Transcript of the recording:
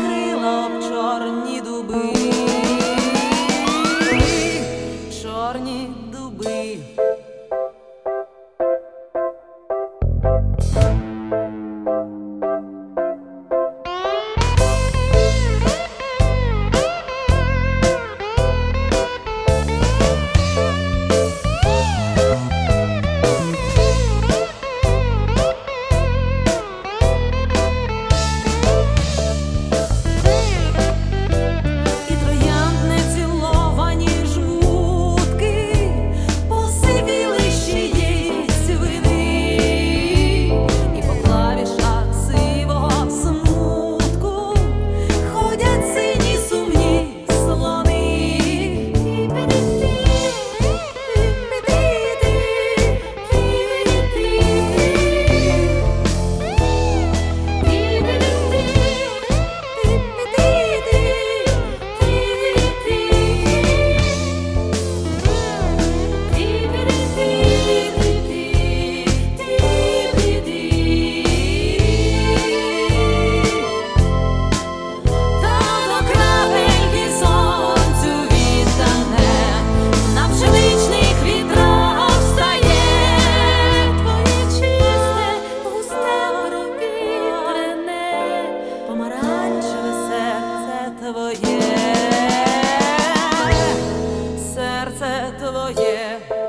крила в чорні дуби. yeah.